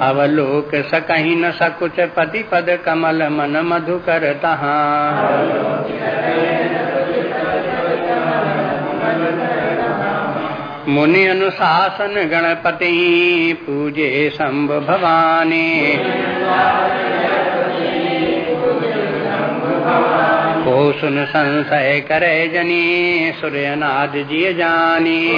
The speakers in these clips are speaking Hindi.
अवलोक सकही न सकुच पति पद कमल मन मधुकर तहा। मुनि अनुशासन गणपति पूजे शंभ भवानी। को सुन संशय करे जनी सूर्यनाद जी जानी।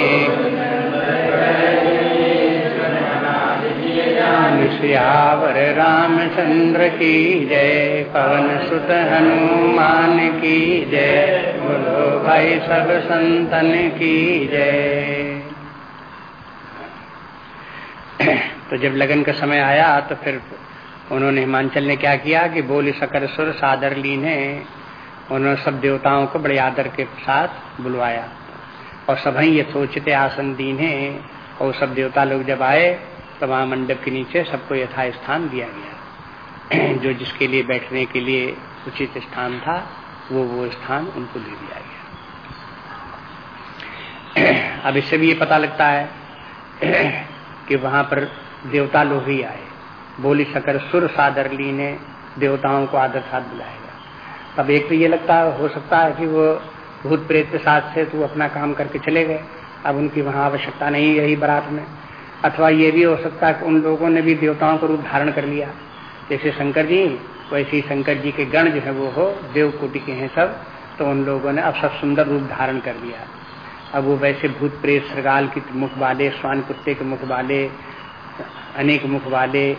सियावर रामचंद्र की जय, पवन सुत हनुमान की जय, बोलो भाई सब संतन की जय। तो जब लगन का समय आया तो फिर उन्होंने हिमांचल ने क्या किया कि बोली सकर सुर सादर लीने उन्होंने सब देवताओं को बड़े आदर के साथ बुलवाया। और सभी ये सोचते आसन दीने और सब देवता लोग जब आए तो मंडप के नीचे सबको यथा स्थान दिया गया। जो जिसके लिए बैठने के लिए उचित स्थान था, वो वो स्थान उनको दे दिया गया। अब इससे भी ये पता लगता है कि वहाँ पर देवता लोग ही आए। बोली सकर सुर सादर ली ने देवताओं को आदर साथ बुलाएगा। तब एक तो ये लगता है, हो सकता है कि वो भूत प्रेत के साथ से तो अपना काम करके चले गए। अब उनकी वहाँ आवश्यकता नहीं रही बारात में। अथवा ये भी हो सकता है कि उन लोगों ने भी देवताओं का रूप धारण कर लिया। जैसे शंकर जी, वैसे ही शंकर जी के गण जो है वो हो देव कोटि के हैं सब तो उन लोगों ने अब सब सुंदर रूप धारण कर लिया। अब वो वैसे भूत प्रेत, सरगाल की मुख वाले स्वान कुत्ते के मुख वाले, अनेक मुख वाले,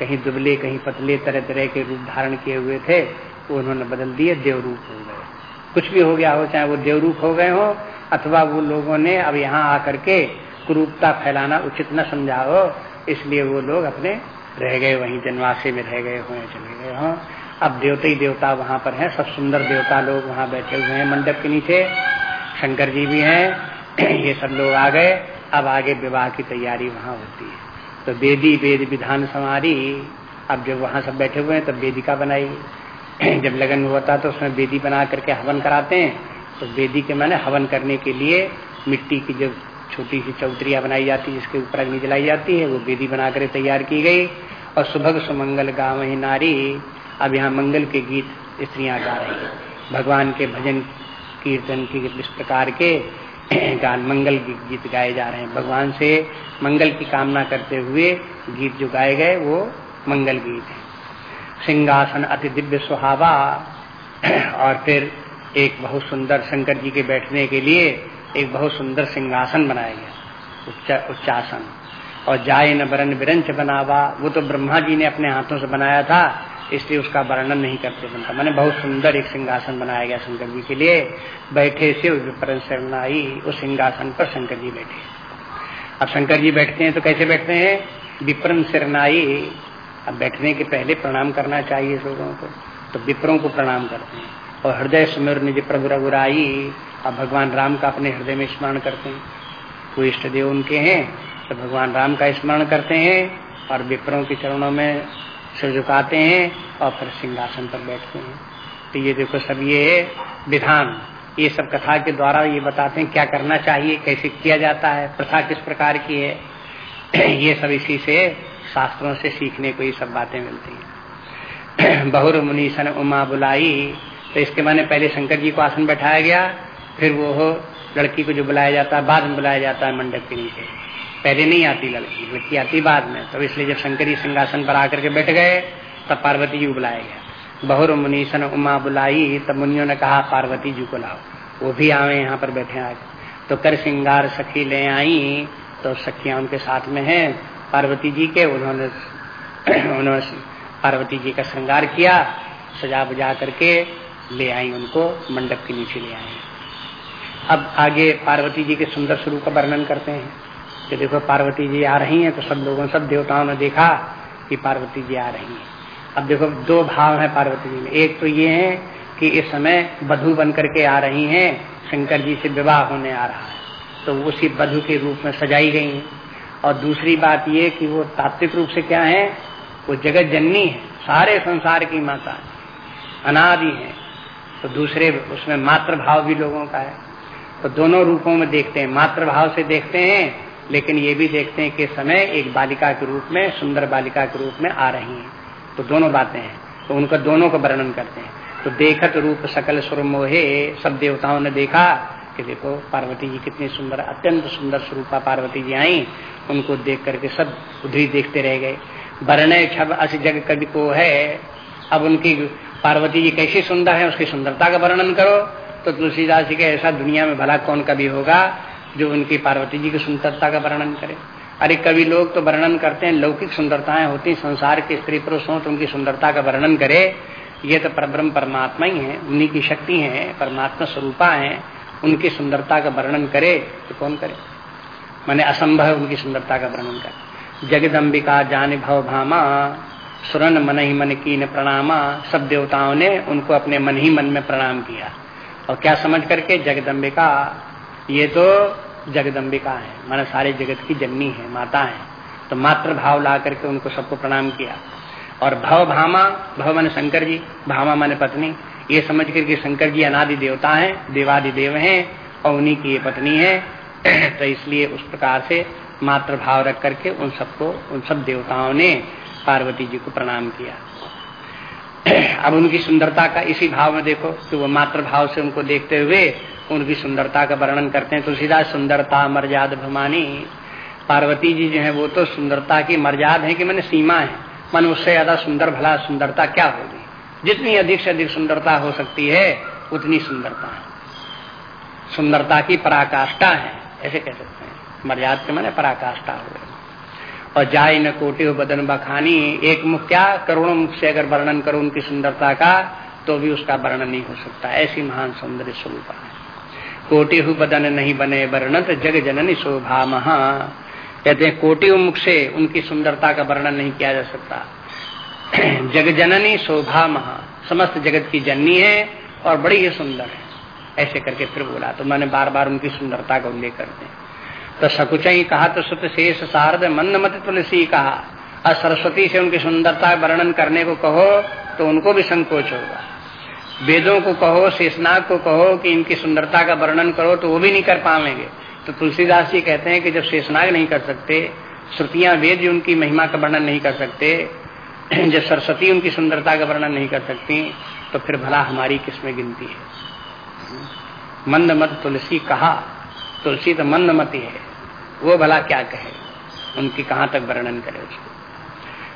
कहीं दुबले, कहीं पतले तरह तरह के रूप धारण किए हुए थे, वो उन्होंने बदल दिए देव रूप हो गए। कुछ भी हो गया हो, चाहे वो देवरूप हो गए हो, अथवा वो लोगों ने अब यहाँ आकर के कुरूपता फैलाना उचित न समझा हो इसलिए वो लोग अपने रह गए, वहीं जनवासी में रह गए हुए चले गए हों। अब देवते ही देवता वहाँ पर हैं, सब सुंदर देवता लोग वहाँ बैठे हुए हैं मंडप के नीचे। शंकर जी भी हैं, ये सब लोग आ गए। अब आगे विवाह की तैयारी वहाँ होती है। तो वेदी, वेद विधान समारी अब जब वहाँ सब बैठे हुए हैं, तब वेदिका बनाई। जब लगन था तो उसमें वेदी बना करके हवन कराते हैं। तो वेदी के मैंने हवन करने के लिए मिट्टी की जब छोटी सी चौतरिया बनाई जाती है, जिसके ऊपर अग्नि जलाई जाती है, वो वेदी बनाकर तैयार की गई। और सुभग सुमंगल गाँव ही नारी, अब यहाँ मंगल के गीत स्त्रियाँ गा रही है। भगवान के भजन, कीर्तन की इस प्रकार के गान मंगल गीत गाए जा रहे हैं। भगवान से मंगल की कामना करते हुए गीत जो गाए गए, वो मंगल गीत है। सिंहासन अति दिव्य सुहावा। और फिर एक बहुत सुंदर शंकर जी के बैठने के लिए एक बहुत सुंदर सिंहासन बनाया गया उच्चासन। और जाय न बरन बिरंच बनावा, वो तो ब्रह्मा जी ने अपने हाथों से बनाया था, इसलिए उसका वर्णन नहीं करते बनता मैंने बहुत सुंदर एक सिंहासन बनाया गया शंकर जी के लिए। बैठे से विपरन शरणाई उस सिंहासन पर शंकर जी बैठे। अब शंकर जी बैठते हैं तो कैसे बैठते हैं? विप्रन शरणाई अब बैठने के पहले प्रणाम करना चाहिए लोगों को तो विप्रों को प्रणाम करते हैं। और हृदय सुमिर निज प्रभु रघुराई अब भगवान राम का अपने हृदय में स्मरण करते हैं। कोई इष्ट देव उनके हैं तो भगवान राम का स्मरण करते हैं और विप्रों के चरणों में सिर झुकाते हैं और फिर सिंहासन पर बैठते हैं। तो ये देखो सब ये है विधान, ये सब कथा के द्वारा ये बताते हैं क्या करना चाहिए, कैसे किया जाता है, प्रथा किस प्रकार की है। ये सब इसी से शास्त्रों से सीखने को ये सब बातें मिलती हैं। बहुर मुनीसन उमा बुलाई तो इसके माने पहले शंकर जी को आसन बैठाया गया फिर वो लड़की को जो बुलाया जाता है, बाद में बुलाया जाता है मंडप के नीचे। पहले नहीं आती लड़की लड़की आती बाद में। तो इसलिए जब शंकर सिंहासन पर आकर के बैठ गए, तब पार्वती जी को बुलाया गया। बहुर मुनीसन उमा बुलाई, तब मुनियों ने कहा, पार्वती जी को लाओ। वो भी आवे यहाँ पर बैठे आज तो कर श्रृंगार सखी ले आई तो सखियाँ उनके साथ में है। पार्वती जी के उन्होंने उन्होंने पार्वती जी का श्रृंगार किया, सजा बुजा करके ले आई उनको, मंडप के नीचे ले आई। अब आगे पार्वती जी के सुंदर स्वरूप का वर्णन करते हैं। कि देखो, पार्वती जी आ रही हैं तो सब लोगों, सब देवताओं ने देखा कि पार्वती जी आ रही हैं। अब देखो, दो भाव हैं पार्वती जी में। एक तो ये है कि इस समय बधु बन करके आ रही हैं, शंकर जी से विवाह होने आ रहा है। तो उसी बधु के रूप में सजाई गई हैं। और दूसरी बात ये कि वो तात्विक रूप से क्या है? वो जगत जननी है। सारे संसार की माता अनादि है। तो दूसरे, उसमें मातृभाव भी लोगों का है। तो दोनों रूपों में देखते हैं मात्र भाव से देखते हैं, लेकिन ये भी देखते हैं कि समय एक बालिका के रूप में, सुंदर बालिका के रूप में आ रही हैं। तो दोनों बातें हैं तो उनका दोनों का वर्णन करते हैं। तो देखत रूप सकल सुर मोहे, सब देवताओं ने देखा कि देखो, पार्वती जी कितनी सुंदर, अत्यंत सुंदर स्वरूपा पार्वती जी आई, उनको देख करके सब उधरी देखते रह गए। वर्ण छब अस जग कवि को है, अब उनकी पार्वती जी कैसी सुंदर है, उसकी सुंदरता का वर्णन करो। तो तुलसीदास जी के ऐसा दुनिया में भला कौन कभी होगा जो उनकी पार्वती जी की सुंदरता का वर्णन करे? अरे कभी लोग तो वर्णन करते हैं, लौकिक सुंदरताएँ होती संसार के स्त्री पुरुष हो तो उनकी सुंदरता का वर्णन करे। ये तो परब्रह्म परमात्मा ही है, उन्हीं की शक्ति है, परमात्मा स्वरूपा है, उनकी सुंदरता का वर्णन करे तो कौन करे? मैंने असंभव उनकी सुंदरता का वर्णन करे। जगदम्बिका जान भव भामा, सुरन मन ही मन की प्रणामा, सब देवताओं ने उनको अपने मन ही मन में प्रणाम किया। और क्या समझ करके जगदम्बिका, ये तो जगदम्बिका है, मैंने सारे जगत की जननी है, माता है तो मात्र भाव ला करके उनको सबको प्रणाम किया। और भव भामा, भव मन शंकर जी, भामा माने पत्नी, ये समझ करके शंकर जी अनादि देवता हैं, देवादि देव हैं, और उन्हीं की ये पत्नी है तो इसलिए उस प्रकार से मात्र भाव रख करके उन सबको, उन सब देवताओं ने पार्वती जी को प्रणाम किया। अब उनकी सुंदरता का इसी भाव में देखो कि वो मात्र भाव से उनको देखते हुए उनकी सुंदरता का वर्णन करते हैं। तुलसीदास सुंदरता, मर्याद भमानी पार्वती जी जो है, वो तो सुंदरता की मर्याद है कि मैंने सीमा है। मन उससे ज़्यादा सुंदर, भला सुंदरता क्या होगी? जितनी अधिक से अधिक सुंदरता हो सकती है, उतनी सुंदरता है। सुंदरता की पराकाष्ठा है, ऐसे कह सकते हैं। मर्याद के मैंने पराकाष्ठा हो और जाय न कोटि बदन बखानी, एक मुख क्या करोड़ों मुख से अगर वर्णन करो उनकी सुंदरता का तो भी उसका वर्णन नहीं हो सकता। ऐसी महान सौंदर्य स्वरूप है। कोटि हु बदन नहीं बने वर्णत जग जननी शोभा महा। कहते हैं, कोटि मुख से उनकी सुंदरता का वर्णन नहीं किया जा सकता। जग जननी शोभा महा। समस्त जगत की जननी है और बड़ी ही सुंदर है। ऐसे करके फिर बोला तो मैंने बार बार उनकी सुंदरता का उल्लेख करते हैं तो सकुच ही कहा तो सुत शेष शारद मंद मत तुलसी कहा। और सरस्वती से उनकी सुंदरता वर्णन करने को कहो तो उनको भी संकोच होगा। वेदों को कहो, शेषनाग को कहो कि इनकी सुंदरता का वर्णन करो तो वो भी नहीं कर पाएँगे तो तुलसीदास जी कहते हैं कि जब शेषनाग नहीं कर सकते, श्रुतियाँ वेद जी उनकी महिमा का वर्णन नहीं कर सकते, जब सरस्वती उनकी सुंदरता का वर्णन नहीं कर सकती तो फिर भला हमारी किसमें गिनती है? मंद मत तुलसी कहा, तुलसी तो मंद मती है। वो भला क्या कहे? उनकी कहाँ तक वर्णन करे उसको?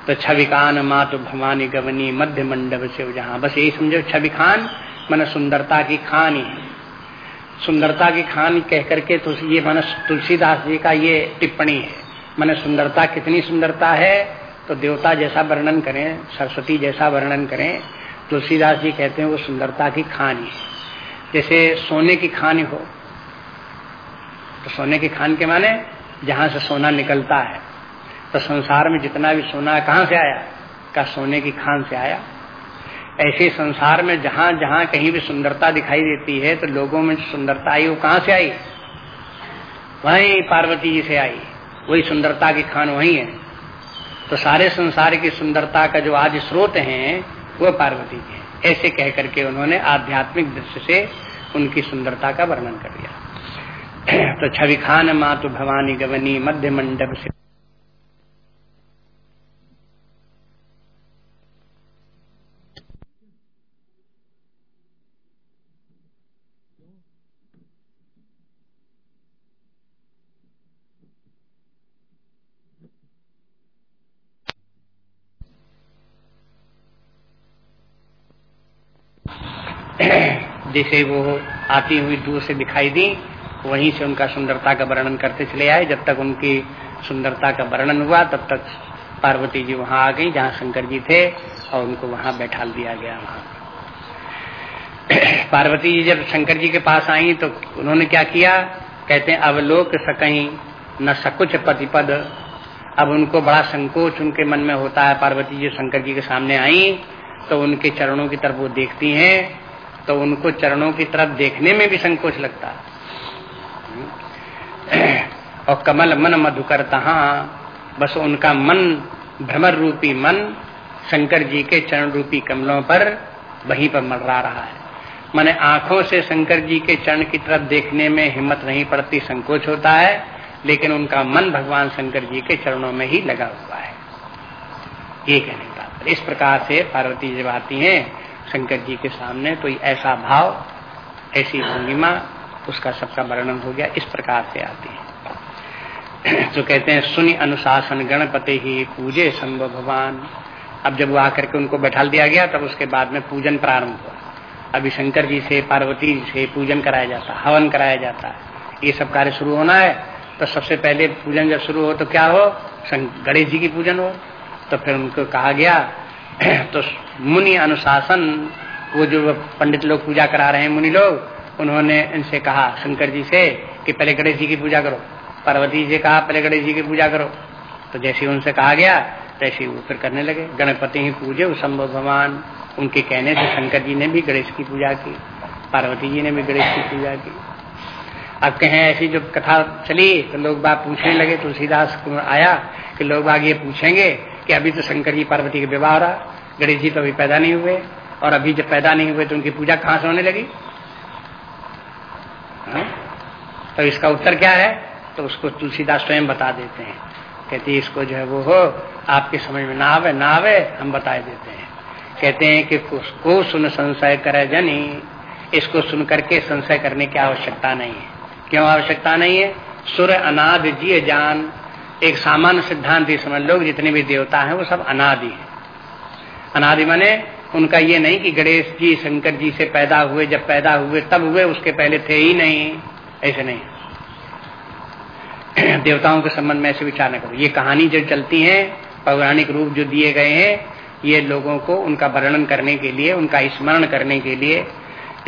तो छवि खान मातु भवानी गवनी मध्य मंडप से जहाँ। बस यही समझो छवि खान मन सुंदरता की खान ही। सुंदरता की खान कह करके तो ये मन तुलसीदास जी का ये टिप्पणी है। मन सुंदरता कितनी सुंदरता है? तो देवता जैसा वर्णन करें, सरस्वती जैसा वर्णन करें, तुलसीदास जी कहते हैं वो सुंदरता की खान है। जैसे सोने की खान हो तो सोने की खान के माने जहाँ से सोना निकलता है। तो संसार में जितना भी सोना कहाँ से आया? का सोने की खान से आया। ऐसे संसार में जहाँ जहाँ कहीं भी सुंदरता दिखाई देती है तो लोगों में सुंदरता आई, वो कहाँ से आई? वही पार्वती जी से आई। वही सुंदरता की खान वही है। तो सारे संसार की सुंदरता का जो आज स्रोत है, वो पार्वती जी ऐसे कह करके उन्होंने आध्यात्मिक दृष्टि से उनकी सुंदरता का वर्णन कर दिया। तो छवि खान मातु भवानी गवनी मध्य मंडप से। जैसे वो आती हुई दूर से दिखाई दी। वहीं से उनका सुंदरता का वर्णन करते चले आए। जब तक उनकी सुंदरता का वर्णन हुआ, तब तक पार्वती जी वहाँ आ गई, जहाँ शंकर जी थे, और उनको वहाँ बैठा दिया गया वहाँ। पार्वती जी जब शंकर जी के पास आई तो उन्होंने क्या किया? कहते हैं अवलोक सकहीं न सकुच पतिपद अब उनको बड़ा संकोच उनके मन में होता है। पार्वती जी शंकर जी के सामने आई तो उनके चरणों की तरफ़ वो देखती हैं तो उनको चरणों की तरफ़ देखने में भी संकोच लगता और कमल मन मधुकर तहा बस उनका मन भ्रमर रूपी मन शंकर जी के चरण रूपी कमलों पर वहीं पर मररा रहा है। मैंने आँखों से शंकर जी के चरण की तरफ़ देखने में हिम्मत नहीं पड़ती, संकोच होता है, लेकिन उनका मन भगवान शंकर जी के चरणों में ही लगा हुआ है। ये कहने का इस प्रकार से पार्वती जब आती हैं, शंकर जी के सामने तो ऐसा भाव, ऐसी भंगिमा उसका सबका वर्णन हो गया, इस प्रकार से आती है। तो कहते हैं, सुनि अनुशासन गणपति ही पूजे संभव भगवान। अब जब वो आकर के उनको बैठा दिया गया, तब उसके बाद में पूजन प्रारंभ हुआ। अभी शंकर जी से, पार्वती जी से पूजन कराया जाता हवन कराया जाता है। ये सब कार्य शुरू होना है तो सबसे पहले पूजन जब शुरू हो तो क्या हो? गणेश जी की पूजन हो। तो फिर उनको कहा गया तो मुनि अनुशासन, वो जो पंडित लोग पूजा करा रहे हैं मुनि लोग उन्होंने इनसे कहा, शंकर जी से कि पहले गणेश जी की पूजा करो। पार्वती जी से कहा, पहले गणेश जी की पूजा करो। तो जैसे उनसे कहा गया, तैसे वो फिर करने लगे। गणपति ही पूजे संभव भगवान। उनके कहने से शंकर जी ने भी गणेश की पूजा की, पार्वती जी ने भी गणेश की पूजा की। अब कहें, ऐसी जो कथा चली तो लोग बाग पूछने लगे। तुलसीदास आया कि लोग बाग ये पूछेंगे कि अभी तो शंकर जी पार्वती का विवाह हो रहा। गणेश जी तो अभी पैदा नहीं हुए। और अभी जब पैदा नहीं हुए तो उनकी पूजा कहाँ से होने लगी? तो इसका उत्तर क्या है? तो उसको तुलसीदास स्वयं बता देते हैं। कहते इसको जो है वो हो, आपके समझ में ना आवे ना आवे, हम बता देते हैं। कहते हैं कि को सुन संशय करे जनी। इसको सुन करके संशय करने की आवश्यकता नहीं है। क्यों आवश्यकता नहीं है? सुर अनाद जी जान। एक सामान्य सिद्धांत ही समझ लो जितने भी देवता हैं, वो सब अनादि है। अनादि माने उनका ये नहीं कि गणेश जी, शंकर जी से पैदा हुए, जब पैदा हुए, तब हुए उसके पहले थे ही नहीं। ऐसे नहीं। देवताओं के संबंध में ऐसे विचार न करो। ये कहानी जो चलती है, पौराणिक रूप जो दिए गए हैं, ये लोगों को उनका वर्णन करने के लिए, उनका स्मरण करने के लिए,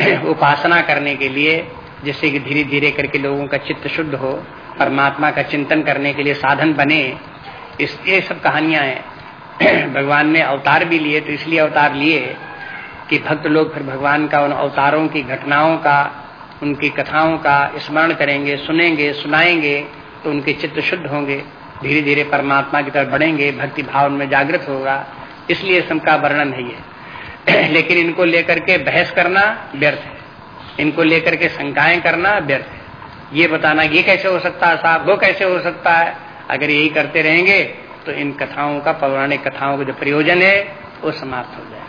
उपासना करने के लिए, जिससे कि धीरे धीरे करके लोगों का चित्त शुद्ध हो, परमात्मा का चिंतन करने के लिए साधन बने, इस ये सब कहानियाँ हैं। भगवान ने अवतार भी लिए तो इसलिए अवतार लिए कि भक्त लोग फिर भगवान का उन अवतारों की घटनाओं का, उनकी कथाओं का स्मरण करेंगे, सुनेंगे, सुनाएँगे तो उनके चित्त शुद्ध होंगे। धीरे धीरे परमात्मा की तरफ़ बढ़ेंगे, भक्ति भाव में जागृत होगा। इसलिए सबका वर्णन है ये। लेकिन इनको लेकर के बहस करना व्यर्थ है। इनको लेकर के शंकाएँ करना व्यर्थ है। ये बताना, ये कैसे हो सकता है साहब? वो कैसे हो सकता है? अगर यही करते रहेंगे तो इन कथाओं का, पौराणिक कथाओं का जो प्रयोजन है, वो समाप्त हो जाए।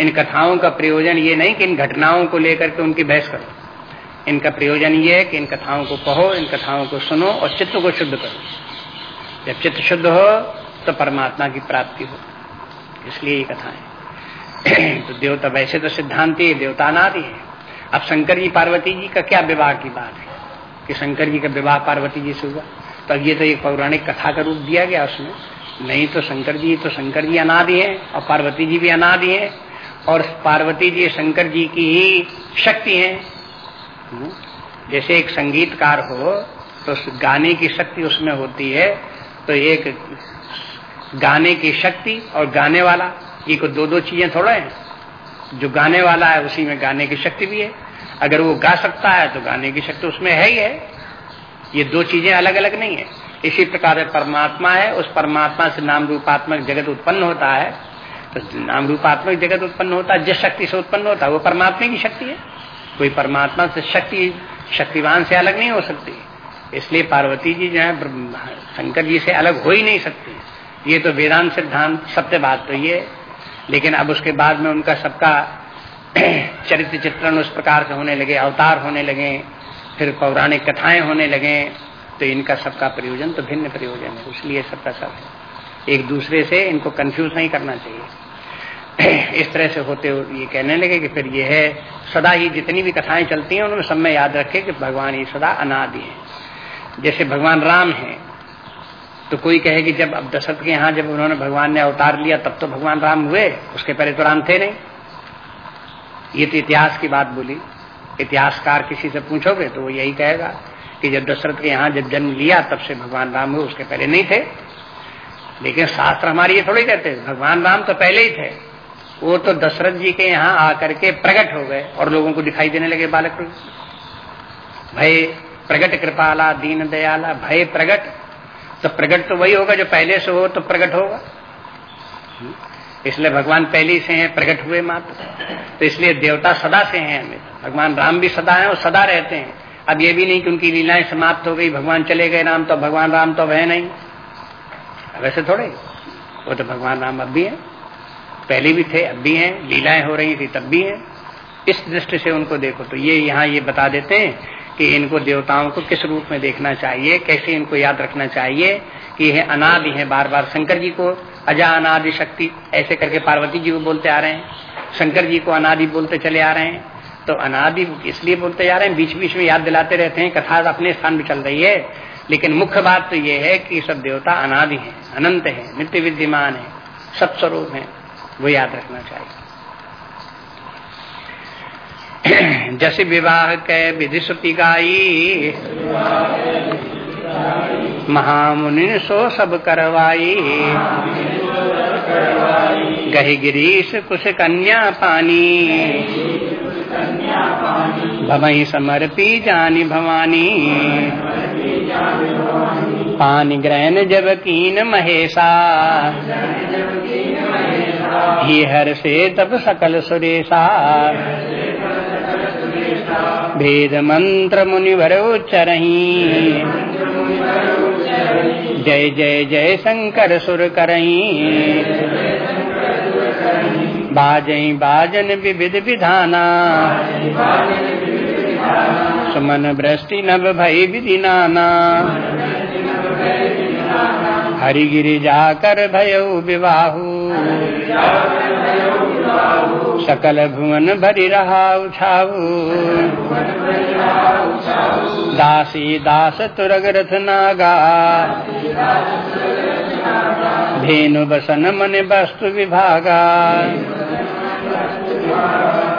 इन कथाओं का प्रयोजन ये नहीं कि इन घटनाओं को लेकर के उनकी बहस करो। इनका प्रयोजन ये है कि इन कथाओं को कहो इन कथाओं को सुनो और चित्त को शुद्ध करो। जब चित्त शुद्ध हो तो परमात्मा की प्राप्ति हो। इसलिए ये कथाएँ तो देवता वैसे तो सिद्धांति देवता नादि है अब शंकर जी पार्वती जी का क्या विवाह की बात है? कि शंकर जी का विवाह पार्वती जी से हुआ। तो ये तो एक पौराणिक कथा का रूप दिया गया उसमें। नहीं तो शंकर जी तो शंकर जी अनादि है, और पार्वती जी भी अनादि है, और पार्वती जी, शंकर जी की ही शक्ति है। हम्म। जैसे एक संगीतकार हो तो गाने की शक्ति उसमें होती है तो एक गाने की शक्ति और गाने वाला, ये को दो दो चीज़ें थोड़ा है। जो गाने वाला है, उसी में गाने की शक्ति भी है। अगर वो गा सकता है तो गाने की शक्ति उसमें है ही है। ये दो चीज़ें अलग अलग नहीं है। इसी प्रकार परमात्मा है, उस परमात्मा से नाम रूपात्मक जगत उत्पन्न होता है। तो नाम रूपात्मक जगत उत्पन्न होता है, जिस शक्ति से उत्पन्न होता है, वो परमात्मा की शक्ति है। कोई परमात्मा से शक्ति, शक्तिवान से अलग नहीं हो सकती। इसलिए पार्वती जी जो है, शंकर जी से अलग हो ही नहीं सकती। ये तो वेदांत सिद्धांत, सत्य बात तो ये लेकिन अब उसके बाद में उनका सबका चरित्र चित्रण उस प्रकार से होने लगे, अवतार होने लगे, फिर पौराणिक कथाएँ होने लगे। तो इनका सबका प्रयोजन तो भिन्न प्रयोजन है, इसलिए सबका सब है। एक दूसरे से इनको कंफ्यूज नहीं करना चाहिए। इस तरह से होते ये कहने लगे कि फिर ये है, सदा ही जितनी भी कथाएँ चलती हैं उनमें सब में याद रखे कि भगवान ये सदा अनादि है। जैसे भगवान राम है तो कोई कहे कि जब अब दशरथ के यहाँ जब उन्होंने भगवान ने अवतार लिया, तब तो भगवान राम हुए, उसके पहले तो राम थे नहीं। ये तो इतिहास की बात बोली। इतिहासकार किसी से पूछोगे तो वो यही कहेगा। कि जब दशरथ के यहाँ जब जन्म लिया, तब से भगवान राम हुए उसके पहले नहीं थे। लेकिन शास्त्र हमारे ये थोड़ी कहते भगवान राम तो पहले ही थे। वो तो दशरथ जी के यहाँ आकर के प्रकट हो गए और लोगों को दिखाई देने लगे बालक भय, प्रगट कृपाला, दीन दयाला, भय, प्रगट। तो प्रगट तो वही होगा जो पहले से हो तो प्रगट होगा। इसलिए भगवान पहले से हैं प्रकट हुए मात्र। तो इसलिए देवता सदा से हैं हमें। भगवान राम भी सदा हैं और सदा रहते हैं। अब ये भी नहीं कि उनकी लीलाएँ समाप्त हो गई, भगवान चले गए राम तो भगवान राम तो है नहीं। वैसे थोड़े वो तो भगवान राम अब भी है। पहले भी थे, अब भी हैं। लीलाएँ हो रही थी, तब भी हैं। इस दृष्टि से उनको देखो। तो ये यहाँ ये बता देते हैं कि इनको देवताओं को किस रूप में देखना चाहिए, कैसे इनको याद रखना चाहिए कि यह अनादि है बार बार शंकर जी को अजा अनादि शक्ति, ऐसे करके पार्वती जी को बोलते आ रहे हैं। शंकर जी को अनादि बोलते चले आ रहे हैं। तो अनादि इसलिए बोलते जा रहे हैं, बीच बीच में याद दिलाते रहते हैं, कथा अपने स्थान पर चल रही है। लेकिन मुख्य बात तो ये है कि सब देवता अनादि है, अनंत है, नित्य विद्यमान है सब स्वरूप है, वो याद रखना चाहिए। जैसे विवाह के विधि श्रुति गाई महामुनि सो सब करवाई, गही गिरीश कुश कन्या पानी। भवई समर्पी जानी भवानी। पानी ग्रहण जब कीन महेशा। ही हर से तब सकल सुरेशा। भेद मंत्र मुनिवर उच्चरही। जय जय जय शंकर सुर करही। बाजई बाजन विविध विधाना। सुमन वृष्टि नभ भय विधि नाना हरिगिरि जाकर भयो विवाहू। सकल भुवन भरि रहा उछाऊ दासी दास तुरग रथ नागा। धेनु बसन मन वस्तु विभागा।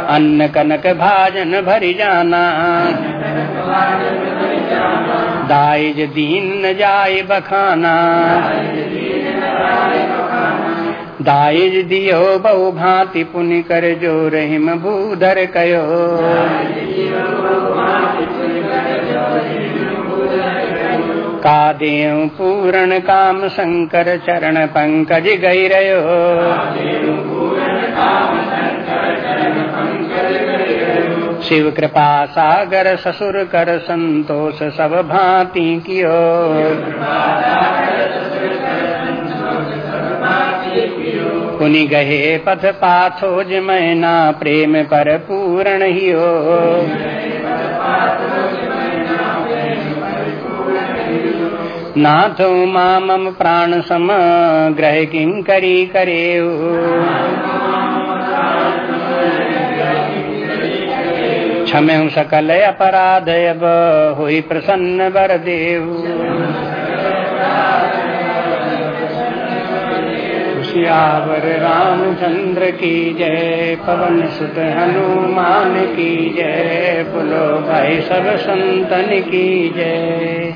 अन्न कनक भाजन भरि जाना। दाइज दीन न जाय बखाना। दाइज दियो बहु भांति पुनि कर जो रहीम भूधर कयो। का देव पूरण काम शंकर चरण पंकज गई रहो शिव कृपा सागर ससुर कर संतोष सब भांति कियो। पुनि गहे पथ पाथो जमैना प्रेम पर पूर्ण ही हो नाथो माम प्राण सम ग्रह किं करी करे क्षमे सकल अपराध अब हुई प्रसन्न बर देव सियावर रामचंद्र की जय, पवन सुत हनुमान की जय, बोलो भाई सब संतन की जय।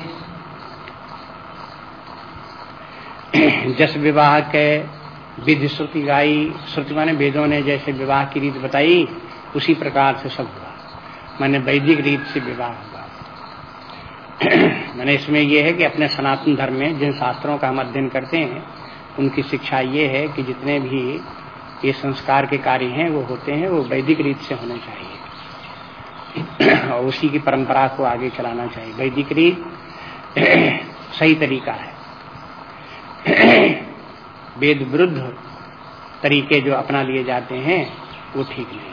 जस विवाह के विधि श्रुति गाई श्रुति माने वेदों ने जैसे विवाह की रीत बताई, उसी प्रकार से सब मैंने वैदिक रीत से विवाह हुआ मैंने इसमें यह है कि अपने सनातन धर्म में जिन शास्त्रों का हम अध्ययन करते हैं, उनकी शिक्षा ये है कि जितने भी ये संस्कार के कार्य हैं, वो होते हैं, वो वैदिक रीत से होने चाहिए। और उसी की परंपरा को आगे चलाना चाहिए। वैदिक रीत सही तरीका है। वेद विरुद्ध तरीके जो अपना लिए जाते हैं, वो ठीक नहीं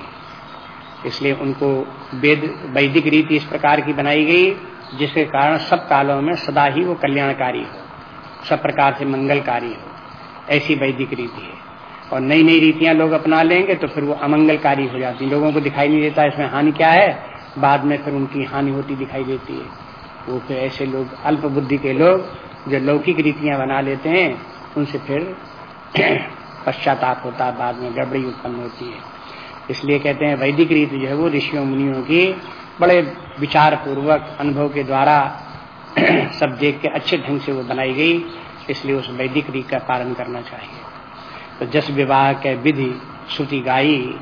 इसलिए उनको वेद वैदिक रीति इस प्रकार की बनाई गई, जिसके कारण सब कालों में सदा ही वो कल्याणकारी हो, सब प्रकार से मंगलकारी हो। ऐसी वैदिक रीति है। और नई नई रीतियाँ लोग अपना लेंगे तो फिर वो अमंगलकारी हो जाती है। लोगों को दिखाई नहीं देता इसमें हानि क्या है। बाद में फिर उनकी हानि होती दिखाई देती है। वो फिर ऐसे लोग, अल्प बुद्धि के लोग, जो लौकिक रीतियाँ बना लेते हैं, उनसे फिर पश्चाताप होता है बाद में गड़बड़ी उत्पन्न होती है। इसलिए कहते हैं वैदिक रीति जो है वो ऋषियों, मुनियों की बड़े विचार पूर्वक अनुभव के द्वारा सब देख के अच्छे ढंग से वो बनाई गई, इसलिए उस वैदिक रीत का पालन करना चाहिए। तो जस विवाह के विधि श्रुति गाई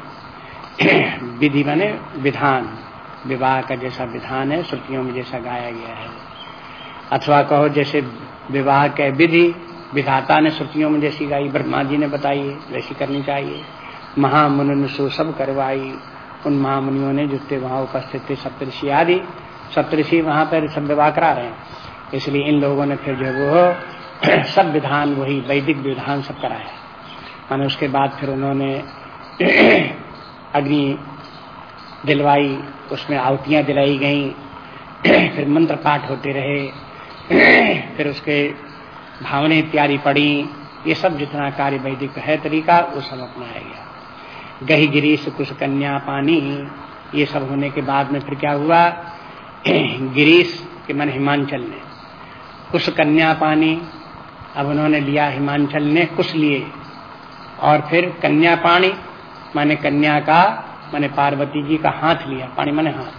विधि माने विधान। विवाह का जैसा विधान है श्रुतियों में जैसा गाया गया है। अथवा कहो जैसे विवाह के विधि, विधाता ने श्रुतियों में जैसी गाई ब्रह्मा जी ने बताई, वैसी करनी चाहिए। महामुनि ने सो सब करवाई। उन महामुनियों ने जितने वहाँ उपस्थित थे सप्तषि आदि सप्तषि वहाँ पर सब विवाह करा रहे हैं। इसलिए इन लोगों ने फिर जो वो सब विधान, वही वैदिक विधान सब कराया मैंने उसके बाद फिर उन्होंने अग्नि दिलवाई उसमें आहुतियाँ दिलाई गई। फिर मंत्र पाठ होते रहे। फिर उसके भावने इत्यादि पड़ी ये सब जितना कार्य वैदिक है, तरीका वो सब अपनाया गया। गही गिरीश कुछ कन्या पानी, ये सब होने के बाद में फिर क्या हुआ? गिरीश के मन हिमांचल ने कुछ कन्या पानी, अब उन्होंने लिया हिमांचल ने कुछ लिए। और फिर कन्या, पानी, माने कन्या का, माने पार्वती जी का हाथ लिया, पानी माने हाथ।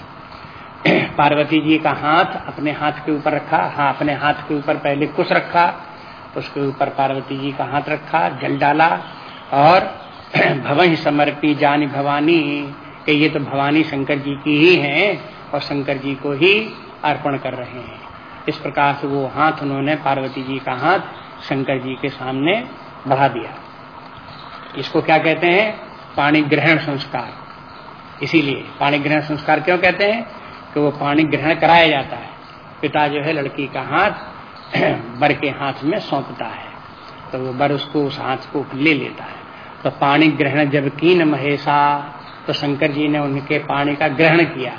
पार्वती जी का हाथ अपने हाथ के ऊपर रखा। हाँ अपने हाथ के ऊपर पहले कुछ रखा, उसके ऊपर पार्वती जी का हाथ रखा, जल डाला, और भवन समर्पी जानी भवानी, कि ये तो भवानी शंकर जी की ही हैं और शंकर जी को ही अर्पण कर रहे हैं। इस प्रकार से वो हाथ उन्होंने पार्वती जी का हाथ शंकर जी के सामने बढ़ा दिया। इसको क्या कहते हैं? पाणी ग्रहण संस्कार। इसीलिए पाणी ग्रहण संस्कार क्यों कहते हैं? कि वो पाणी ग्रहण कराया जाता है। पिता जो है, लड़की का हाथ बर के हाथ में सौंपता है। तो वो बर उसको उस हाथ को ले लेता है। तो पाणी ग्रहण जब कीन महेशा तो शंकर जी ने उनके पाणी का ग्रहण किया।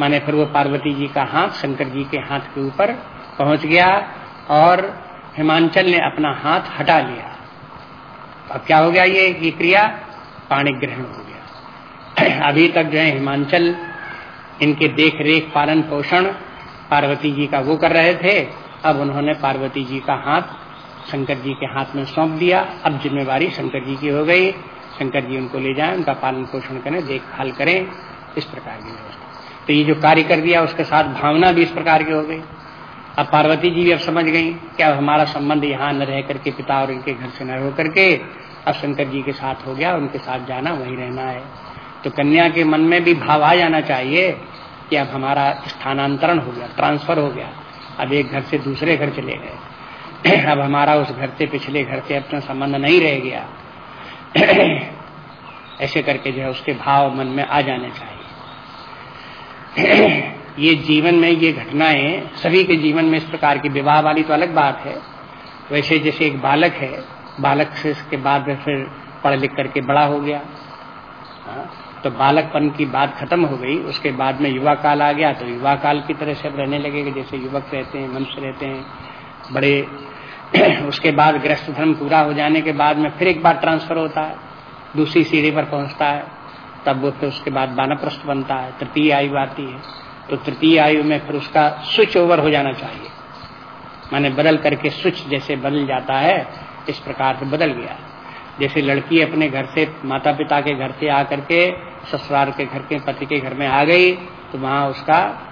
माने फिर वो पार्वती जी का हाथ शंकर जी के हाथ के ऊपर पहुँच गया और हिमांचल ने अपना हाथ हटा लिया। अब क्या हो गया ये ये क्रिया? पाणी ग्रहण हो गया। अभी तक जो है हिमांचल, इनके देख रेख पालन पोषण पार्वती जी का वो कर रहे थे। अब उन्होंने पार्वती जी का हाथ शंकर जी के हाथ में सौंप दिया। अब जिम्मेवारी शंकर जी की हो गई। शंकर जी उनको ले जाएँ, उनका पालन पोषण करें, देखभाल करें। इस प्रकार की व्यवस्था। तो ये जो कार्य कर दिया, उसके साथ भावना भी इस प्रकार की हो गई। अब पार्वती जी भी अब समझ गई कि अब हमारा संबंध यहाँ न रह करके, पिता और इनके घर से न हो करके, अब शंकर जी के साथ हो गया, उनके साथ जाना, वही रहना है। तो कन्या के मन में भी भाव आ जाना चाहिए कि अब हमारा स्थानांतरण हो गया, ट्रांसफ़र हो गया। अब एक घर से दूसरे घर चले गए। अब हमारा उस घर से पिछले घर से अपना संबंध नहीं रह गया। ऐसे करके जो है उसके भाव मन में आ जाने चाहिए। ये जीवन में ये घटनाएँ सभी के जीवन में इस प्रकार की विवाह वाली तो अलग बात है। वैसे जैसे एक बालक है बालक से इसके बाद फिर पढ़ लिख करके बड़ा हो गया। हाँ, तो बालकपन की बात खत्म हो गई उसके बाद में युवा काल आ गया तो युवा काल की तरह से अब रहने लगेगा। जैसे युवक रहते हैं मनुष्य रहते हैं बड़े उसके बाद ग्रस्त धर्म पूरा हो जाने के बाद में फिर एक बार ट्रांसफ़र होता है। दूसरी सीढ़ी पर पहुँचता है। तब वो फिर उसके बाद बानप्रस्थ बनता है। तृतीय आयु आती है। तो तृतीय आयु में फिर उसका स्विच ओवर हो जाना चाहिए। माने बदल करके स्विच जैसे बदल जाता है, इस प्रकार से बदल गया। जैसे लड़की अपने घर से माता पिता के घर से आकर के, ससुराल के घर के पति के घर में आ गई तो वहाँ उसका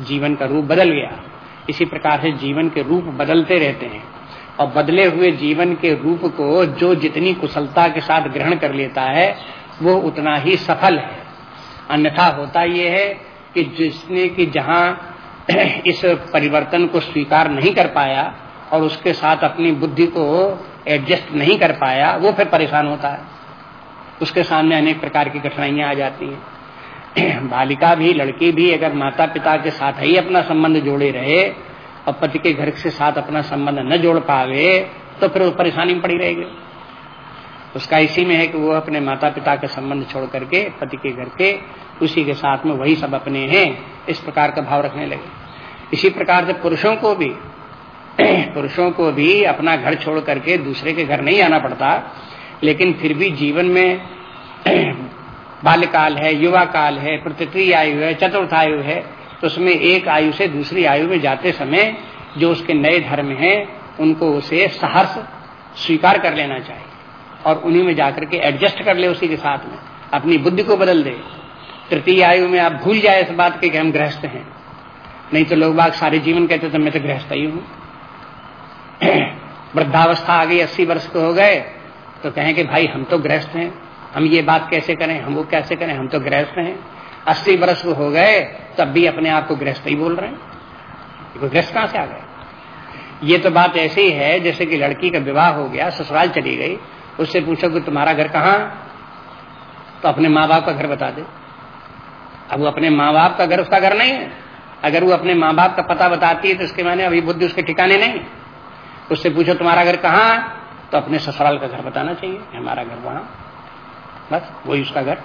जीवन का रूप बदल गया। इसी प्रकार से जीवन के रूप बदलते रहते हैं। और बदले हुए जीवन के रूप को जो जितनी कुशलता के साथ ग्रहण कर लेता है, वो उतना ही सफल है। अन्यथा होता यह है कि जिसने, कि जहाँ इस परिवर्तन को स्वीकार नहीं कर पाया और उसके साथ अपनी बुद्धि को एडजस्ट नहीं कर पाया, वो फिर परेशान होता है। उसके सामने अनेक प्रकार की कठिनाइयाँ आ जाती हैं। बालिका भी, लड़की भी अगर माता पिता के साथ ही अपना संबंध जोड़े रहे और पति के घर के साथ अपना संबंध न जोड़ पावे तो फिर वो परेशानी में पड़ी रहेगी। उसका इसी में है कि वो अपने माता पिता के संबंध छोड़ करके, पति के घर के, उसी के साथ में वही सब अपने हैं, इस प्रकार का भाव रखने लगे। इसी प्रकार से पुरुषों को भी, पुरुषों को भी अपना घर छोड़ करके दूसरे के घर नहीं आना पड़ता, लेकिन फिर भी जीवन में, बाल्यकाल है, युवा काल है तृतीय आयु है, चतुर्थ आयु है तो उसमें एक आयु से दूसरी आयु में जाते समय जो उसके नए धर्म हैं, उनको उसे सहर्ष स्वीकार कर लेना चाहिए और उन्हीं में जाकर के एडजस्ट कर ले उसी के साथ में। अपनी बुद्धि को बदल दे। तृतीय आयु में आप भूल जाए इस बात के कि हम गृहस्थ हैं। नहीं तो लोग बाग सारे जीवन कहते तो मैं तो गृहस्थ ही हूँ। वृद्धावस्था आ गई, अस्सी वर्ष के हो गए। तो कहें कि, भाई, हम तो गृहस्थ हैं। हम ये बात कैसे करें? हम वो कैसे करें? हम तो गृहस्थ हैं। अस्सी वर्ष को हो गए, तब भी अपने आप को गृहस्थ ही बोल रहे हैं। गृहस्थ कहाँ से आ गए? ये तो बात ऐसी ही जैसे कि लड़की का विवाह हो गया, ससुराल चली गई, उससे पूछो कि तुम्हारा घर कहाँ? तो अपने माँ बाप का घर बता दे। अब वो अपने माँ बाप का घर, उसका घर नहीं है। अगर वो अपने माँ बाप का पता बताती है तो उसके माने अभी बुद्धि उसके ठिकाने नहीं। उससे पूछो तुम्हारा घर कहाँ? तो अपने ससुराल का घर बताना चाहिए, हमारा घर वहाँ। बस, वही उसका घर।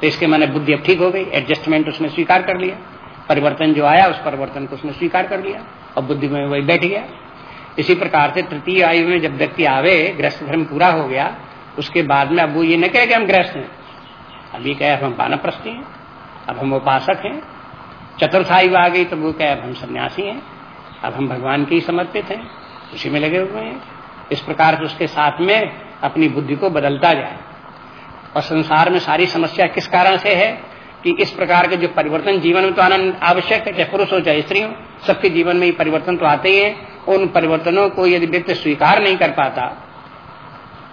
तो इसके माने बुद्धि अब ठीक हो गई एडजस्टमेंट उसने स्वीकार कर लिया। परिवर्तन जो आया, उस परिवर्तन को उसने स्वीकार कर लिया और बुद्धि में वही बैठ गया। इसी प्रकार से तृतीय आयु में जब व्यक्ति आवे ग्रस्त धर्म पूरा हो गया, उसके बाद में अब वो ये न कहे कि हम ग्रस्त हैं। अब ये कहे, अब हम बानप्रस्थी हैं, अब हम उपासक हैं। चतुर्थ आयु आ गई तो वो कहे, अब हम सन्यासी हैं, अब हम भगवान के ही समर्पित हैं। उसी में लगे हुए हैं। इस प्रकार से उसके साथ में अपनी बुद्धि को बदलता जाए। और संसार में सारी समस्या किस कारण से है कि इस प्रकार के जो परिवर्तन जीवन में तो आनंद आवश्यक है चाहे पुरुष हो चाहे स्त्री हो सबके जीवन में ये परिवर्तन तो आते ही है। उन परिवर्तनों को यदि व्यक्ति स्वीकार नहीं कर पाता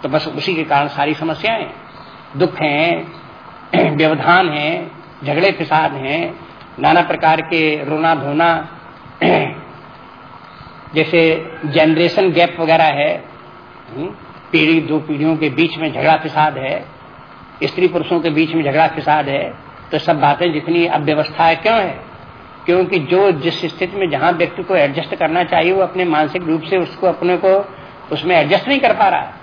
तो बस उसी के कारण सारी समस्याएँ दुख हैं व्यवधान है झगड़े फिसाद हैं नाना प्रकार के रोना धोना जैसे जनरेशन गैप वगैरह है हम्म, पीढ़ी दो पीढ़ियों के बीच में झगड़ा फिसाद है स्त्री पुरुषों के बीच में झगड़ा फिसाद है तो सब बातें जितनी अव्यवस्था है क्यों है? क्योंकि जो जिस स्थिति में जहाँ व्यक्ति को एडजस्ट करना चाहिए, वो अपने मानसिक रूप से उसको, अपने को उसमें एडजस्ट नहीं कर पा रहा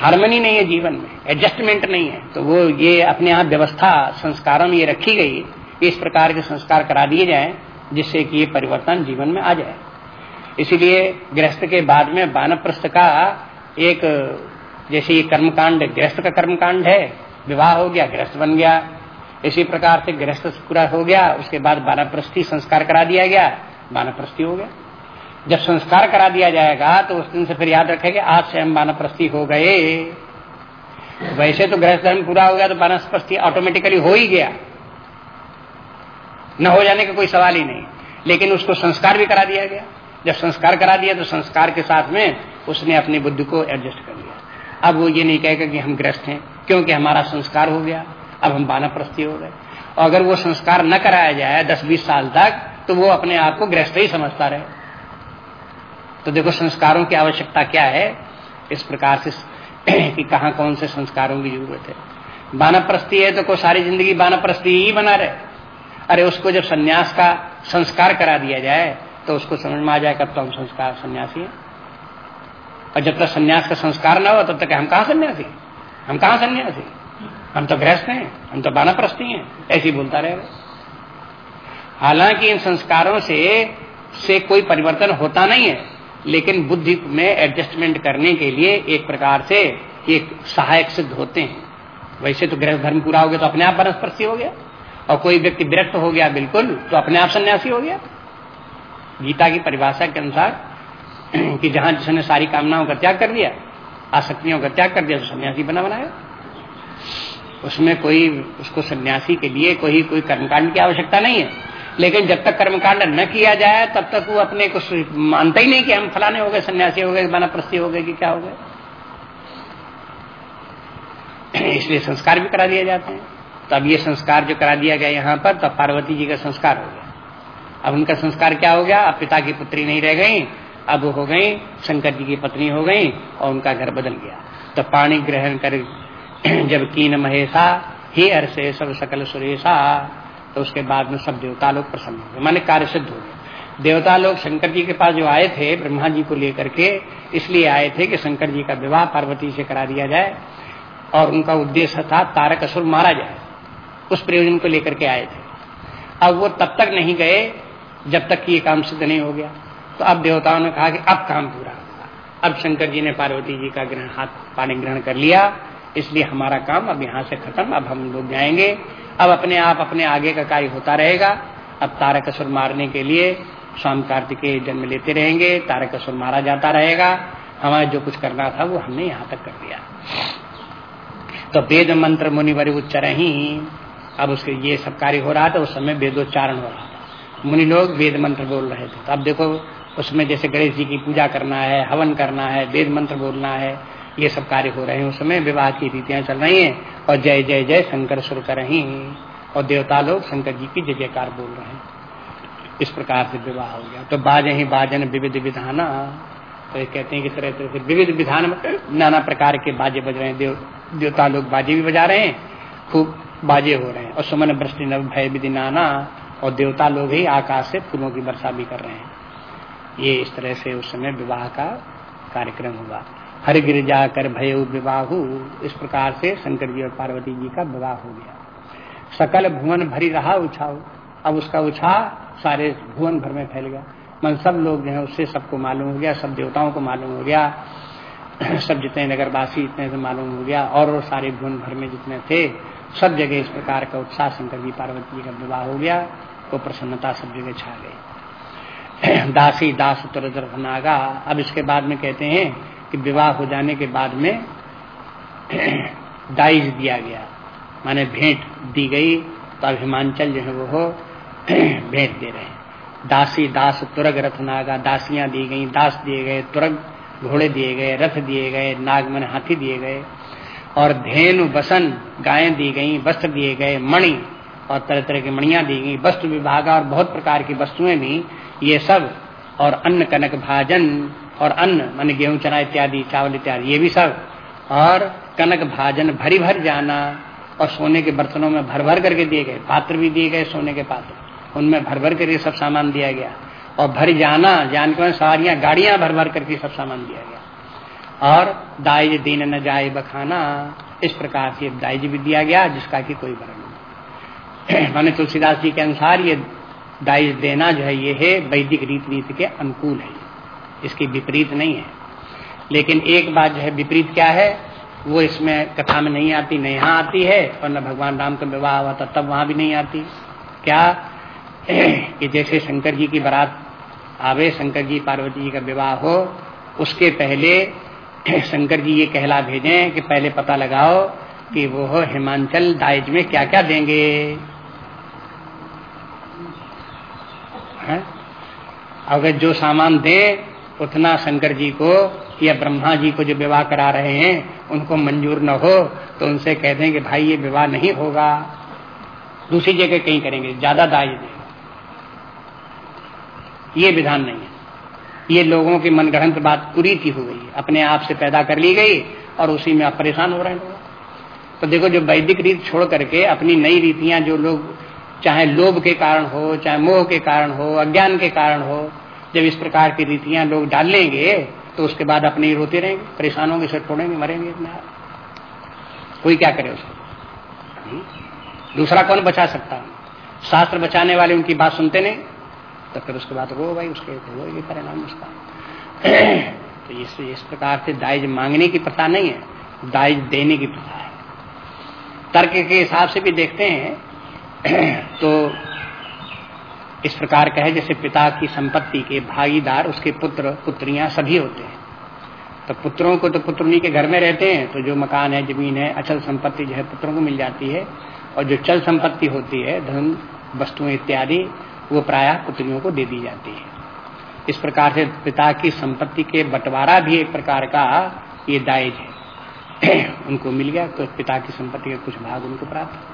हारमोनी नहीं है जीवन में एडजस्टमेंट नहीं है। तो वो ये अपने आप व्यवस्था, संस्कारों में ये रखी गई इस प्रकार के संस्कार करा दिए जाए, जिससे कि ये परिवर्तन जीवन में आ जाए। इसीलिए गृहस्थ के बाद में बानप्रस्थ का एक जैसे ये कर्मकांड, गृहस्थ का कर्मकांड है, विवाह हो गया, गृहस्थ बन गया, इसी प्रकार से गृहस्थ पूरा हो गया, उसके बाद बानाप्रस्थी संस्कार करा दिया गया, बानप्रस्थी हो गया। जब संस्कार करा दिया जाएगा तो उस दिन से फिर याद रखेगा, आज से हम बानाप्रस्थी हो गए। वैसे तो गृहस्थ धर्म पूरा हो गया तो बानाप्रस्थी ऑटोमेटिकली हो ही गया। न हो जाने का कोई सवाल ही नहीं। लेकिन उसको संस्कार भी करा दिया गया। जब संस्कार करा दिया तो संस्कार के साथ में उसने अपनी बुद्धि को एडजस्ट कर लिया। अब वो ये नहीं कहेगा कि हम ग्रस्त हैं, क्योंकि हमारा संस्कार हो गया, अब हम बानाप्रस्थी हो गए। और अगर वो संस्कार न कराया जाए दस बीस साल तक तो वो अपने आप को ग्रस्त ही समझता रहे। तो देखो, संस्कारों की आवश्यकता क्या है? इस प्रकार से कि कहा कौन से संस्कारों की ज़रूरत है। बानाप्रस्थी है तो कोई सारी ज़िंदगी बानाप्रस्थी ही बना रहे। अरे, उसको जब सन्यास का संस्कार करा दिया जाए तो उसको समझ में आ जाए कब तो हम संस्कार सन्यासी है। और जब तक सन्यास का संस्कार न हो तब तक हम कहा सन्यासी हम कहा सन्यासी हम तो गृहस्थ हैं, हम तो बानाप्रस्थी हैं, ऐसी बोलता रहेगा हालाँकि इन संस्कारों से से कोई परिवर्तन होता नहीं है, लेकिन बुद्धि में एडजस्टमेंट करने के लिए एक प्रकार से एक सहायक सिद्ध होते हैं। वैसे तो गृह धर्म पूरा हो गया तो अपने आप बनस्पति हो गया। और कोई व्यक्ति विरक्त हो गया बिल्कुल तो अपने आप सन्यासी हो गया। गीता की परिभाषा के अनुसार कि जहाँ जिसने सारी कामनाओं का त्याग कर दिया, आसक्तियों का त्याग कर दिया तो सन्यासी बना बनाया। उसमें कोई, उसको सन्यासी के लिए कोई कोई कर्मकांड की आवश्यकता नहीं है। लेकिन जब तक कर्मकांड न किया जाए, तब तक वो अपने को मानता ही नहीं कि हम फलाने हो गए, सन्यासी हो गए बनाप्रस्थी हो गए कि क्या हो गए। इसलिए संस्कार भी करा दिए जाते हैं। तो अब ये संस्कार जो करा दिया गया यहाँ पर तो पार्वती जी का संस्कार हो गया। अब उनका संस्कार क्या हो गया? अब पिता की पुत्री नहीं रह गई अब हो गई, शंकर जी की पत्नी हो गई और उनका घर बदल गया। तो पानी ग्रहण कर जब कीन महेशा, ही अरसे सब सकल सुरेशा तो उसके बाद में सब देवता लोग प्रसन्न हो गए। माने कार्य सिद्ध हो गए। देवता लोग शंकर जी के पास जो आए थे, ब्रह्मा जी को लेकर के, इसलिए आए थे कि शंकर जी का विवाह पार्वती से करा दिया जाए और उनका उद्देश्य था तारक असुर मारा जाए। उस प्रयोजन को लेकर के आए थे। अब वो तब तक नहीं गए जब तक कि ये काम सिद्ध नहीं हो गया। तो अब देवताओं ने कहा कि अब काम पूरा होगा अब शंकर जी ने पार्वती जी का ग्रहण हाथ पानी ग्रहण कर लिया। इसलिए हमारा काम अब यहाँ से खत्म। अब हम लोग जाएँगे। अब अपने आप अपने आगे का कार्य होता रहेगा। अब तारक असुर मारने के लिए स्वामी कार्तिकेय जन्म लेते रहेंगे। तारक असुर मारा जाता रहेगा। हमारा जो कुछ करना था वो हमने यहाँ तक कर दिया। तो वेद मंत्र मुनिवर उच्चर ही। अब उसके ये सब कार्य हो रहा था। उस समय वेदोच्चारण हो रहा था। मुनि लोग वेद मंत्र बोल रहे थे। तो अब देखो उसमें जैसे गणेश जी की पूजा करना है, हवन करना है, वेद मंत्र बोलना है, ये सब कार्य हो रहे हैं। उस समय विवाह की रीतियाँ चल रही हैं और जय जय जय शंकर सुर कर रही और देवता लोग शंकर जी की जय जयकार बोल रहे हैं। इस प्रकार से विवाह हो गया। तो बाजे ही बाजन विविध विधाना। तो ये कहते हैं कि तरह तरह से विविध विधान नाना प्रकार के बाजे बज रहे हैं। देव, देवता लोग बाजे भी बजा रहे हैं, खूब बाजे हो रहे हैं। और सुमन वृष्टि नव भय विधि नाना और देवता लोग ही आकाश से फूलों की वर्षा भी कर रहे हैं। ये इस तरह से उस समय विवाह का कार्यक्रम हुआ। हर गिर जाकर भय विवाह, इस प्रकार से शंकर जी और पार्वती जी का विवाह हो गया। सकल भुवन भरी रहा उछाओ अब उसका उछा सारे भुवन भर में फैल गया। मन सब लोग जो है, उससे सबको मालूम हो गया, सब देवताओं को मालूम हो गया। सब जितने नगरवासी, इतने से मालूम हो गया। और सारे भुवन भर में जितने थे, सब जगह इस प्रकार का उत्साह शंकर जी पार्वती जी का विवाह हो गया। तो प्रसन्नता सब जगह छा गई। दासी, दास तुरंत नागा अब इसके बाद में कहते हैं कि विवाह हो जाने के बाद में दाइज दिया गया। माने भेंट दी गई तो अब हिमांचल जो है वो भेंट दे रहे हैं। दासी, दास तुरग रथ नागा दासियाँ दी गई, दास दिए गए, तुरग घोड़े दिए गए, रथ दिए गए, नाग मन हाथी दिए गए, और धेनु, बसन, गायें दी गई, वस्त्र दिए गए, मणि, और तरह तरह की मणियाँ दी गई, वस्त्र विभाग, और बहुत प्रकार की वस्तुएँ भी ये सब, और अन्न कनक भाजन, और अन्न, मान गेहूँ, चना इत्यादि, चावल इत्यादि, ये भी सब। और कनक भाजन भरी भर जाना, और सोने के बर्तनों में भर भर करके दिए गए, पात्र भी दिए गए सोने के पात्र। उनमें भर भर करके सब सामान दिया गया। और भर जाना, जान के सवारियाँ गाड़ियाँ भर भर करके सब सामान दिया गया। और दाइज दीन न जाए बखाना, इस प्रकार से दाइज भी दिया गया, जिसका कि कोई वर्ण नहीं। मैंने तुलसीदास जी के अनुसार ये दाइज देना जो है, ये है वैदिक रीत नीति के अनुकूल है। इसकी विपरीत नहीं है। लेकिन एक बात जो है, विपरीत क्या है? वो इसमें कथा में नहीं आती, न यहाँ आती है, और न भगवान राम का विवाह हुआ था, तब वहाँ भी नहीं आती। क्या? कि जैसे शंकर जी की बारात आवे, शंकर जी, पार्वती जी का विवाह हो, उसके पहले शंकर जी ये कहला भेजें कि पहले पता लगाओ कि वो हिमांचल दाइज में क्या क्या देंगे। है? अगर जो सामान दे, उतना शंकर जी को या ब्रह्मा जी को जो विवाह करा रहे हैं, उनको मंजूर न हो तो उनसे कह दें कि भाई, ये विवाह नहीं होगा। दूसरी जगह कहीं करेंगे, ज़्यादा दाज देगा ये विधान नहीं है। ये लोगों की मनगढ़ंत बात पूरी थी हो गई, अपने आप से पैदा कर ली गई, और उसी में आप परेशान हो रहे हैं। तो देखो, जो वैदिक रीत छोड़ करके अपनी नई रीतियाँ जो लोग चाहे लोभ के कारण हो, चाहे मोह के कारण हो, अज्ञान के कारण हो, जब इस प्रकार की रीतियाँ लोग डाल लेंगे तो उसके बाद अपने ही रोते रहेंगे, परेशान होंगे, सिर फोड़ेंगे, मरेंगे इतना कोई क्या करे उसको? हम्म? दूसरा कौन बचा सकता शास्त्र बचाने वाले उनकी बात सुनते नहीं तो फिर उसके बाद वो भाई उसके वो ये परिणाम उसका। तो इस इस प्रकार से दाइज मांगने की प्रथा नहीं है दाइज देने की प्रथा है। तर्क के हिसाब से भी देखते हैं तो इस प्रकार का है जैसे पिता की संपत्ति के भागीदार, उसके पुत्र, पुत्रियाँ सभी होते हैं। तो पुत्रों को तो पुत्र के घर में रहते हैं तो जो मकान है, ज़मीन है, अचल संपत्ति जो है, पुत्रों को मिल जाती है। और जो चल संपत्ति होती है, धन, वस्तुएँ इत्यादि, वो प्रायः पुत्रियों को दे दी जाती है। इस प्रकार से पिता की संपत्ति के बंटवारा भी एक प्रकार का ये दायज है। उनको मिल गया तो पिता की संपत्ति का कुछ भाग उनको प्राप्त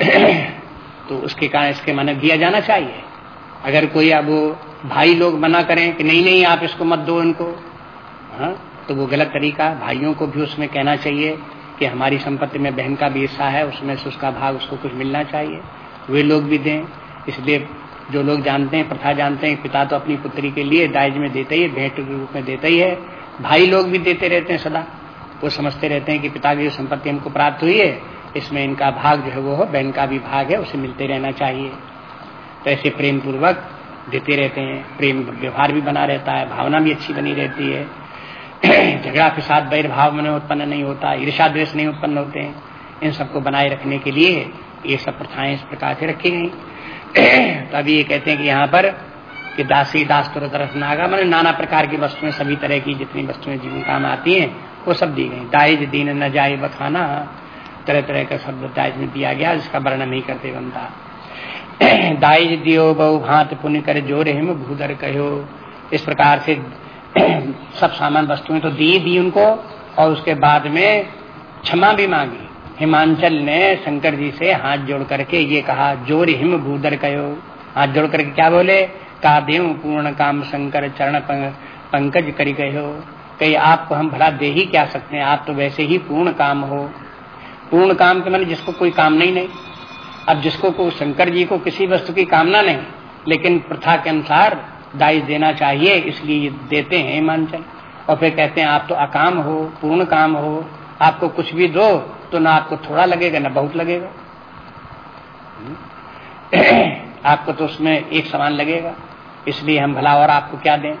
तो उसके कारण इसके माने दिया जाना चाहिए। अगर कोई अब भाई लोग मना करें कि नहीं नहीं, आप इसको मत दो इनको हाँ तो वो गलत तरीका। भाइयों को भी उसमें कहना चाहिए कि हमारी संपत्ति में बहन का भी हिस्सा है, उसमें से उसका भाग, उसको कुछ मिलना चाहिए। वे लोग भी दें। इसलिए जो लोग जानते हैं, प्रथा जानते हैं, पिता तो अपनी पुत्री के लिए दाइज में देते ही भेंट के रूप में देते ही है। भाई लोग भी देते रहते हैं सदा। वो समझते रहते हैं कि पिता की संपत्ति हमको प्राप्त हुई है इसमें इनका भाग जो है वो बहन का भी भाग है, उसे मिलते रहना चाहिए। तो ऐसे प्रेम पूर्वक देते रहते हैं, प्रेम व्यवहार भी बना रहता है, भावना भी अच्छी बनी रहती है। झगड़ा के साथ बैर भाव में उत्पन्न नहीं होता ईर्षा द्वेष नहीं उत्पन्न होते हैं। इन सबको बनाए रखने के लिए ये सब प्रथाएँ इस प्रकार से रखी गई। तभी ये कहते हैं कि यहाँ पर कि दासी, दास तुरंत रस नागा, मैंने नाना प्रकार की वस्तुएँ, सभी तरह की जितनी वस्तुएँ जीवन काम आती हैं, वो सब दी गई। दाइज दीन, न जाए बखाना तरह तरह का शब्द दाइज में दिया गया जिसका वर्णन नहीं करते बनता दाइज दियो, बहु भात पुण्य कर ज़ोर हिम भूदर कहो। इस प्रकार से सब सामान वस्तुएँ तो दी दी उनको, और उसके बाद में क्षमा भी मांगी। हिमांचल ने शंकर जी से हाथ जोड़ करके ये कहा ज़ोर हिम भूदर कहो। हाथ जोड़ करके क्या बोले? का देव पूर्ण काम शंकर चरण पंकज करी कहो कही, आपको हम भला दे ही क्या सकते हैं? आप तो वैसे ही पूर्ण काम हो। पूर्ण काम के मैंने जिसको कोई काम नहीं नहीं। अब जिसको को शंकर जी को किसी वस्तु की कामना नहीं, लेकिन प्रथा के अनुसार दाई देना चाहिए, इसलिए देते हैं हिमांचल और फिर कहते हैं, आप तो अकाम हो, पूर्ण काम हो, आपको कुछ भी दो तो ना आपको थोड़ा लगेगा, ना बहुत लगेगा। आपको तो उसमें एक समान लगेगा, इसलिए हम भला और आपको क्या दें?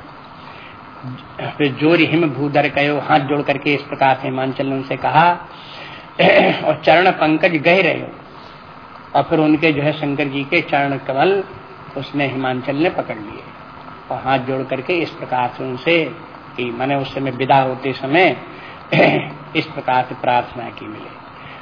फिर ज़ोर हिम भूधर कहो हाथ जोड़ करके इस प्रकार से हिमांचल ने उनसे कहा और चरण पंकज गह रहे हो। और फिर उनके जो है शंकर जी के चरण कमल उसने हिमांचल ने पकड़ लिए। और हाथ जोड़ करके इस प्रकार से उनसे कि मैंने उस समय विदा होते समय इस प्रकार से प्रार्थना की मिले।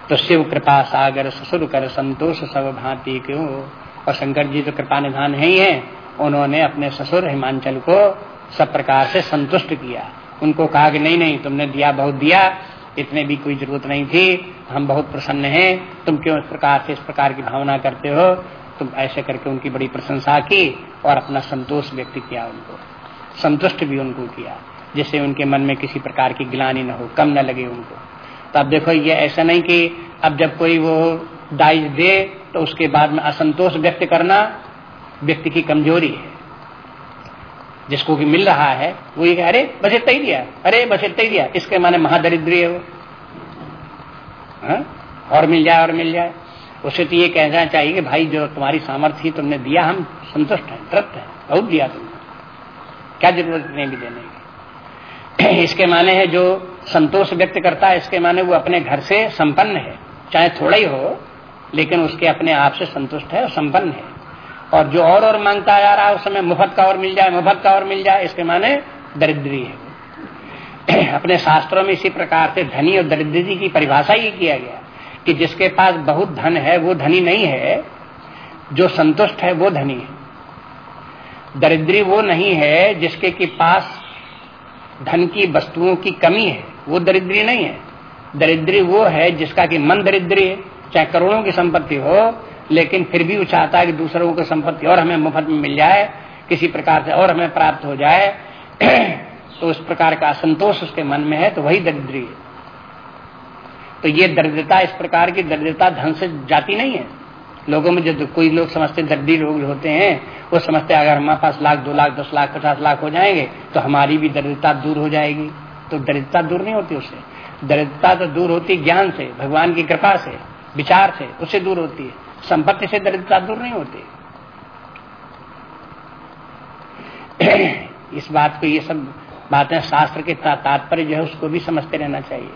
तो शिव कृपा सागर ससुर कर संतोष सब भांति क्यों? और शंकर जी तो कृपा निधान है ही है। उन्होंने अपने ससुर हिमांचल को सब प्रकार से संतुष्ट किया। उनको कहा कि नहीं नहीं, तुमने दिया, बहुत दिया। इतने भी कोई ज़रूरत नहीं थी, हम बहुत प्रसन्न हैं। तुम क्यों इस प्रकार से इस प्रकार की भावना करते हो? तुम ऐसे करके उनकी बड़ी प्रशंसा की और अपना संतोष व्यक्त किया उनको। संतुष्ट भी उनको किया, जिससे उनके मन में किसी प्रकार की गिलानी न हो, कम न लगे उनको। तो अब देखो, ये ऐसा नहीं कि अब जब कोई वो दाइज दे तो उसके बाद में असंतोष व्यक्त करना व्यक्ति की कमज़ोरी है। जिसको भी मिल रहा है, वो ये अरे बस इतना ही दिया अरे बस इतना ही दिया इसके माने महादरिद्री है वो। हा? और मिल जाए, और मिल जाए। उसे तो ये कहना चाहिए कि भाई, जो तुम्हारी सामर्थ्य तुमने दिया, हम संतुष्ट हैं, तृप्त हैं, बहुत दिया तुमने। क्या ज़रूरत नहीं भी देने की। इसके माने है, जो संतोष व्यक्त करता है, इसके माने वो अपने घर से संपन्न है। चाहे थोड़ा ही हो, लेकिन उसके अपने आप से संतुष्ट है और संपन्न है। और जो और और माँगता जा रहा है, उस समय मुफ़्त का और मिल जाए, मुफ़्त का और मिल जाए, इसके माने दरिद्री है। अपने शास्त्रों में इसी प्रकार से धनी और दरिद्री की परिभाषा ये किया गया कि जिसके पास बहुत धन है, वो धनी नहीं है। जो संतुष्ट है, वो धनी है। दरिद्री वो नहीं है जिसके के पास धन की वस्तुओं की कमी है। वो दरिद्री नहीं है। दरिद्री वो है जिसका कि मन दरिद्री है, चाहे करोड़ों की संपत्ति हो लेकिन फिर भी वो चाहता है कि दूसरों को संपत्ति और हमें मुफ़्त में मिल जाए, किसी प्रकार से और हमें प्राप्त हो जाए तो उस प्रकार का असंतोष उसके मन में है तो वही दरिद्री है। तो ये दरिद्रता इस प्रकार की दरिद्रता धन से जाती नहीं है। लोगों में जो कोई लोग समझते दर्दी लोग होते हैं, वो समझते अगर हमारे पास लाख, दो लाख, दस लाख, पचास लाख हो जाएँगे तो हमारी भी दरिद्रता दूर हो जाएगी। तो दरिद्रता दूर नहीं होती उससे। दरिद्रता तो दूर होती ज्ञान से, भगवान की कृपा से, विचार से, उससे दूर होती है। संपत्ति से दरिद्रता दूर नहीं होती। इस बात को ये सब बातें शास्त्र के तात्पर्य जो है, उसको भी समझते रहना चाहिए।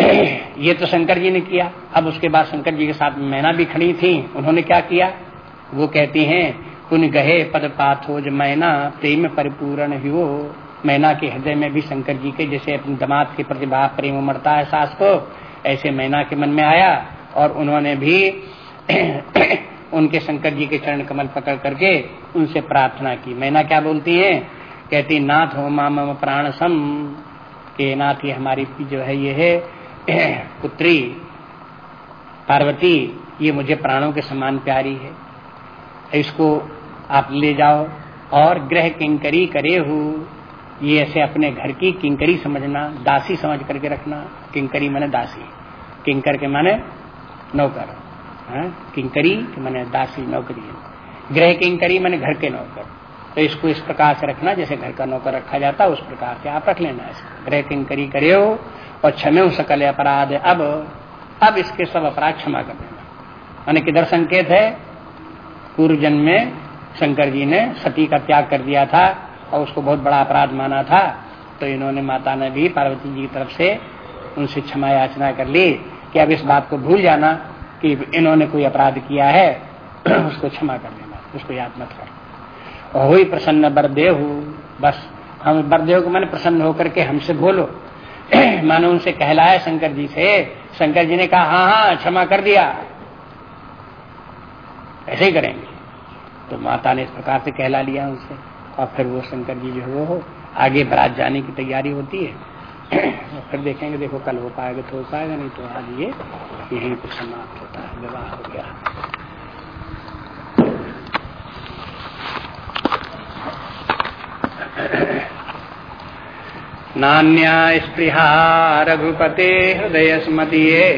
ये तो शंकर जी ने किया। अब उसके बाद शंकर जी के साथ मैना भी खड़ी थी। उन्होंने क्या किया? वो कहती हैं, कुन गहे पद पाथोज मैना, प्रेम परिपूर्ण हो मैना के हृदय में भी शंकर जी के जैसे अपने दमाद के प्रतिभा प्रेम उमड़ता है सास को। ऐसे मैना के मन में आया। और उन्होंने भी उनके शंकर जी के चरण कमल पकड़ करके उनसे प्रार्थना की। मैना क्या बोलती है? कहती, नाथ हो माम प्राण सम के नाथ ये हमारी जो है, ये है, पुत्री, पार्वती, ये मुझे प्राणों के समान प्यारी है। इसको आप ले जाओ और ग्रह किंकरी करे हु। ये ऐसे अपने घर की किंकरी समझना, दासी समझ करके रखना। किंकरी माने दासी। किंकर के माने नौकर। हाँ? किंकरी मैंने दासी नौकरी है। ग्रह किंकरी मैंने घर के नौकर। तो इसको इस प्रकार से रखना जैसे घर का नौकर रखा जाता है उस प्रकार से आप रख लेना इसको। ग्रह किंकरी करे हो और क्षमे सकल अपराध। अब अब इसके सब अपराध क्षमा कर देना। मैंने किधर संकेत है? पूर्व जन्म में शंकर जी ने सती का त्याग कर दिया था और उसको बहुत बड़ा अपराध माना था। तो इन्होंने माता ने भी पार्वती जी की तरफ़ से उनसे क्षमा याचना कर ली। कि अब इस बात को भूल जाना कि इन्होंने कोई अपराध किया है, उसको क्षमा कर देना, उसको याद मत कर। और हुई प्रसन्न बरदेव, बस। हम बरदेव को मैंने प्रसन्न होकर के हमसे बोलो। मानो उनसे कहलाया शंकर जी से। शंकर जी ने कहा हाँ हाँ क्षमा कर दिया। ऐसे ही करेंगे। तो माता ने इस प्रकार से कहला लिया उनसे। और फिर वो शंकर जी जो है, वो आगे बरात जाने की तैयारी होती है। फिर देखेंगे, देखो कल हो पाएगा तो हो पाएगा, नहीं तो आज ये, यहीं पर समाप्त होता है, विवाह हो गया। नान्या स्पृहा रघुपते हृदय स्मदीये